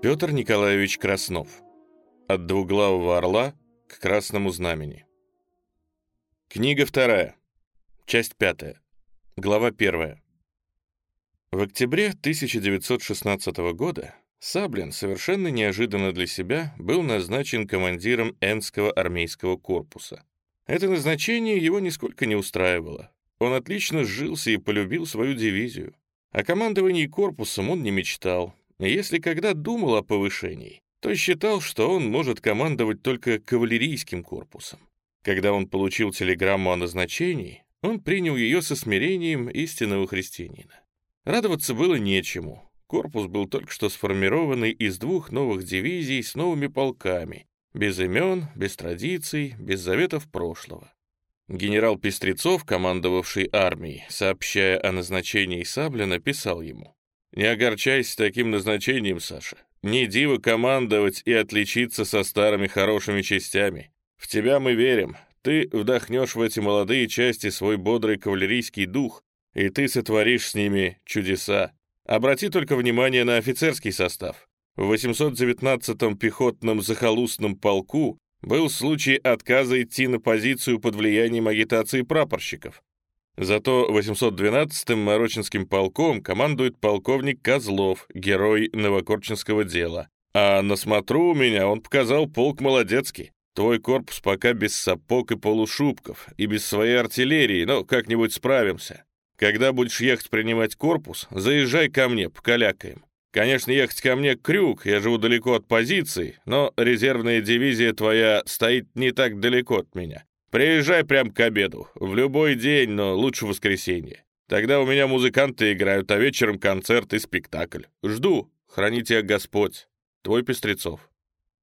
Петр Николаевич Краснов. От двуглавого орла к красному знамени. Книга вторая. Часть пятая. Глава первая. В октябре 1916 года Саблин совершенно неожиданно для себя был назначен командиром Энского армейского корпуса. Это назначение его нисколько не устраивало. Он отлично сжился и полюбил свою дивизию. О командовании корпусом он не мечтал, если когда думал о повышении, то считал, что он может командовать только кавалерийским корпусом. Когда он получил телеграмму о назначении, он принял ее со смирением истинного христианина. Радоваться было нечему. Корпус был только что сформированный из двух новых дивизий с новыми полками, без имен, без традиций, без заветов прошлого. Генерал Пестрецов, командовавший армией, сообщая о назначении Саблина, писал ему не огорчайся таким назначением, Саша. Не диво командовать и отличиться со старыми хорошими частями. В тебя мы верим. Ты вдохнешь в эти молодые части свой бодрый кавалерийский дух, и ты сотворишь с ними чудеса. Обрати только внимание на офицерский состав. В 819-м пехотном захолустном полку был случай отказа идти на позицию под влиянием агитации прапорщиков. Зато 812-м Морочинским полком командует полковник Козлов, герой Новокорчинского дела. А на смотру у меня он показал полк молодецкий. Твой корпус пока без сапог и полушубков, и без своей артиллерии, но как-нибудь справимся. Когда будешь ехать принимать корпус, заезжай ко мне, покалякаем. Конечно, ехать ко мне крюк, я живу далеко от позиции, но резервная дивизия твоя стоит не так далеко от меня. Приезжай прямо к обеду. В любой день, но лучше в воскресенье. Тогда у меня музыканты играют, а вечером концерт и спектакль. Жду. Храни тебя Господь. Твой Пестрецов».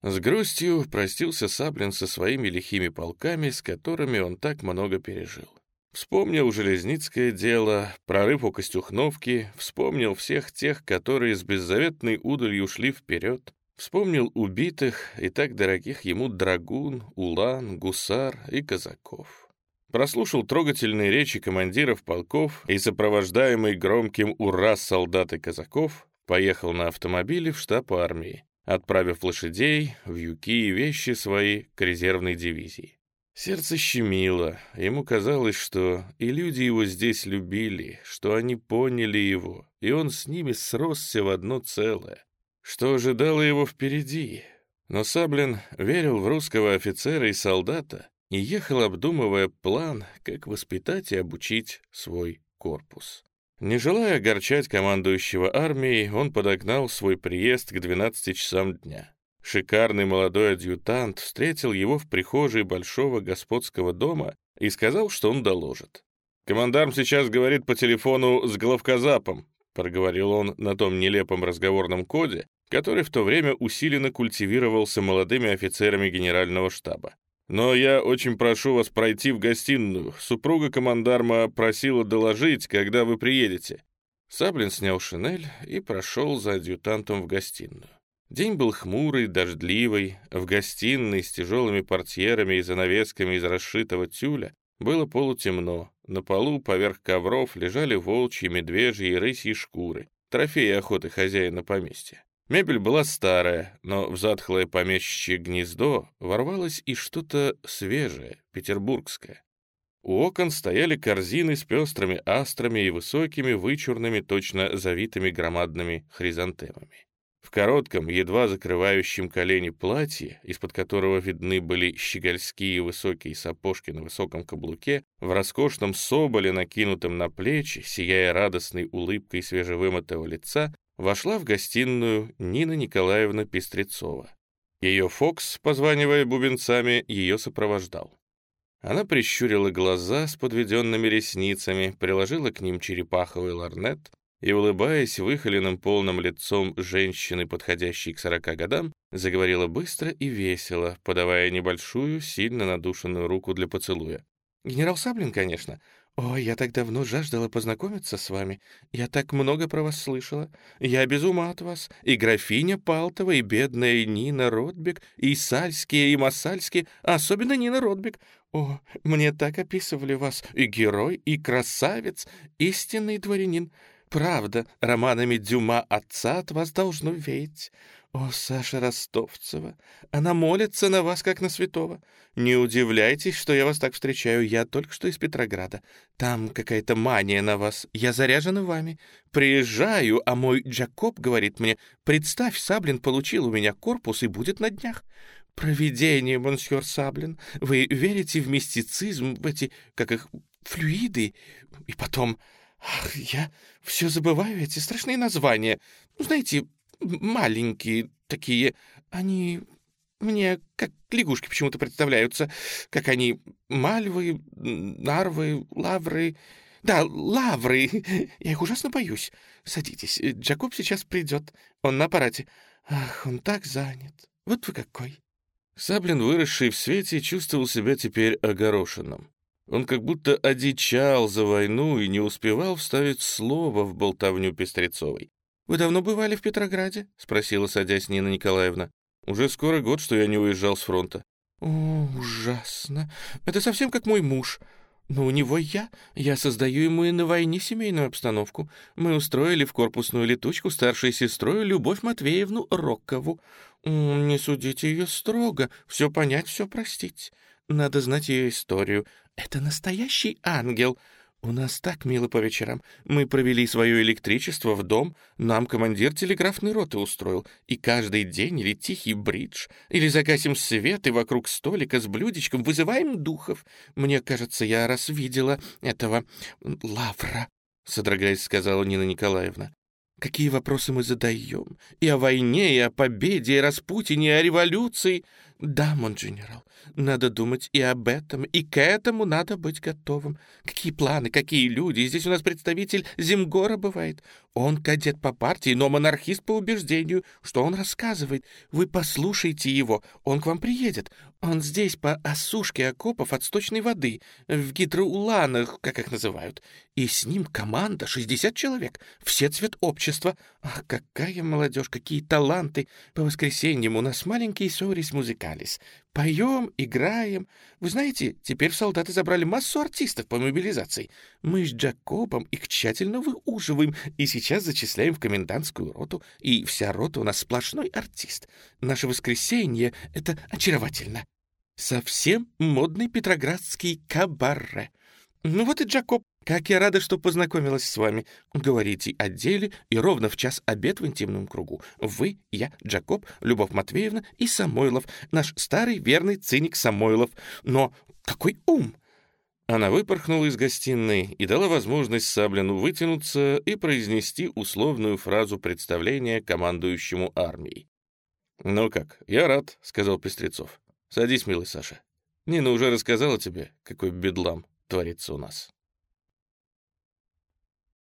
С грустью простился Саблин со своими лихими полками, с которыми он так много пережил. Вспомнил Железницкое дело, прорыв у Костюхновки, вспомнил всех тех, которые с беззаветной удалью шли вперед, Вспомнил убитых и так дорогих ему драгун, улан, гусар и казаков. Прослушал трогательные речи командиров полков и, сопровождаемый громким «Ура!» солдат и казаков, поехал на автомобиле в штаб армии, отправив лошадей, вьюки и вещи свои к резервной дивизии. Сердце щемило, ему казалось, что и люди его здесь любили, что они поняли его, и он с ними сросся в одно целое что ожидало его впереди. Но Саблин верил в русского офицера и солдата и ехал, обдумывая план, как воспитать и обучить свой корпус. Не желая огорчать командующего армией, он подогнал свой приезд к 12 часам дня. Шикарный молодой адъютант встретил его в прихожей большого господского дома и сказал, что он доложит. «Командарм сейчас говорит по телефону с главказапом», проговорил он на том нелепом разговорном коде, который в то время усиленно культивировался молодыми офицерами генерального штаба. «Но я очень прошу вас пройти в гостиную. Супруга командарма просила доложить, когда вы приедете». Саблин снял шинель и прошел за адъютантом в гостиную. День был хмурый, дождливый. В гостиной с тяжелыми портьерами и занавесками из расшитого тюля было полутемно. На полу поверх ковров лежали волчьи, медвежьи и рысьи шкуры, трофеи охоты хозяина поместья. Мебель была старая, но в затхлое помещичье гнездо ворвалось и что-то свежее, петербургское. У окон стояли корзины с пестрыми астрами и высокими, вычурными, точно завитыми громадными хризантемами. В коротком, едва закрывающем колени платье, из-под которого видны были щегольские высокие сапожки на высоком каблуке, в роскошном соболе, накинутом на плечи, сияя радостной улыбкой свежевымытого лица, вошла в гостиную Нина Николаевна Пестрецова. Ее Фокс, позванивая бубенцами, ее сопровождал. Она прищурила глаза с подведенными ресницами, приложила к ним черепаховый ларнет и, улыбаясь выхоленным полным лицом женщины, подходящей к сорока годам, заговорила быстро и весело, подавая небольшую, сильно надушенную руку для поцелуя. «Генерал Саблин, конечно. «Ой, я так давно жаждала познакомиться с вами. Я так много про вас слышала. Я без ума от вас. И графиня Палтова, и бедная Нина Ротбек, и Сальские, и Масальские, а особенно Нина Ротбек. О, мне так описывали вас. И герой, и красавец, истинный дворянин. Правда, романами Дюма отца от вас должно веять. «О, Саша Ростовцева, она молится на вас, как на святого. Не удивляйтесь, что я вас так встречаю. Я только что из Петрограда. Там какая-то мания на вас. Я заряжена вами. Приезжаю, а мой Джакоб говорит мне, представь, Саблин получил у меня корпус и будет на днях. Провидение, монсьор Саблин. Вы верите в мистицизм, в эти, как их, флюиды? И потом... Ах, я все забываю эти страшные названия. Знаете, маленькие такие. Они мне как лягушки почему-то представляются, как они мальвы, нарвы, лавры. Да, лавры. Я их ужасно боюсь. Садитесь, Джакоб сейчас придет. Он на аппарате. Ах, он так занят. Вот вы какой. Саблин, выросший в свете, чувствовал себя теперь огорошенным. Он как будто одичал за войну и не успевал вставить слово в болтовню Пестрецовой. «Вы давно бывали в Петрограде?» — спросила, садясь Нина Николаевна. «Уже скоро год, что я не уезжал с фронта». «О, ужасно! Это совсем как мой муж. Но у него я. Я создаю ему и на войне семейную обстановку. Мы устроили в корпусную летучку старшей сестрой Любовь Матвеевну Роккову. Не судите ее строго. Все понять, все простить. Надо знать ее историю. Это настоящий ангел. «У нас так мило по вечерам. Мы провели свое электричество в дом, нам командир телеграфной роты устроил, и каждый день или тихий бридж, или загасим свет и вокруг столика с блюдечком вызываем духов. Мне кажется, я раз видела этого Лавра», — содрогаясь, сказала Нина Николаевна. «Какие вопросы мы задаем? И о войне, и о победе, и Распутине, и о революции. Да, мон генерал, надо думать и об этом, и к этому надо быть готовым. Какие планы, какие люди. Здесь у нас представитель Зимгора бывает. Он кадет по партии, но монархист по убеждению. Что он рассказывает? Вы послушайте его, он к вам приедет. Он здесь по осушке окопов от сточной воды, в гидроуланах, как их называют. И с ним команда, 60 человек, все цвет общества. Ах, какая молодежь, какие таланты. По воскресеньям у нас маленький сорис музыкалис. Поем, играем. Вы знаете, теперь в солдаты забрали массу артистов по мобилизации. Мы с Джакобом их тщательно выуживаем и сейчас зачисляем в комендантскую роту. И вся рота у нас сплошной артист. Наше воскресенье — это очаровательно. Совсем модный петроградский кабаре. Ну вот и Джакоб. Как я рада, что познакомилась с вами. Говорите о деле, и ровно в час обед в интимном кругу. Вы, я, Джакоб, Любовь Матвеевна и Самойлов, наш старый верный циник Самойлов. Но какой ум! Она выпорхнула из гостиной и дала возможность Саблину вытянуться и произнести условную фразу представления командующему армией. «Ну как, я рад», — сказал Пестрецов. «Садись, милый Саша. Нина уже рассказала тебе, какой бедлам творится у нас».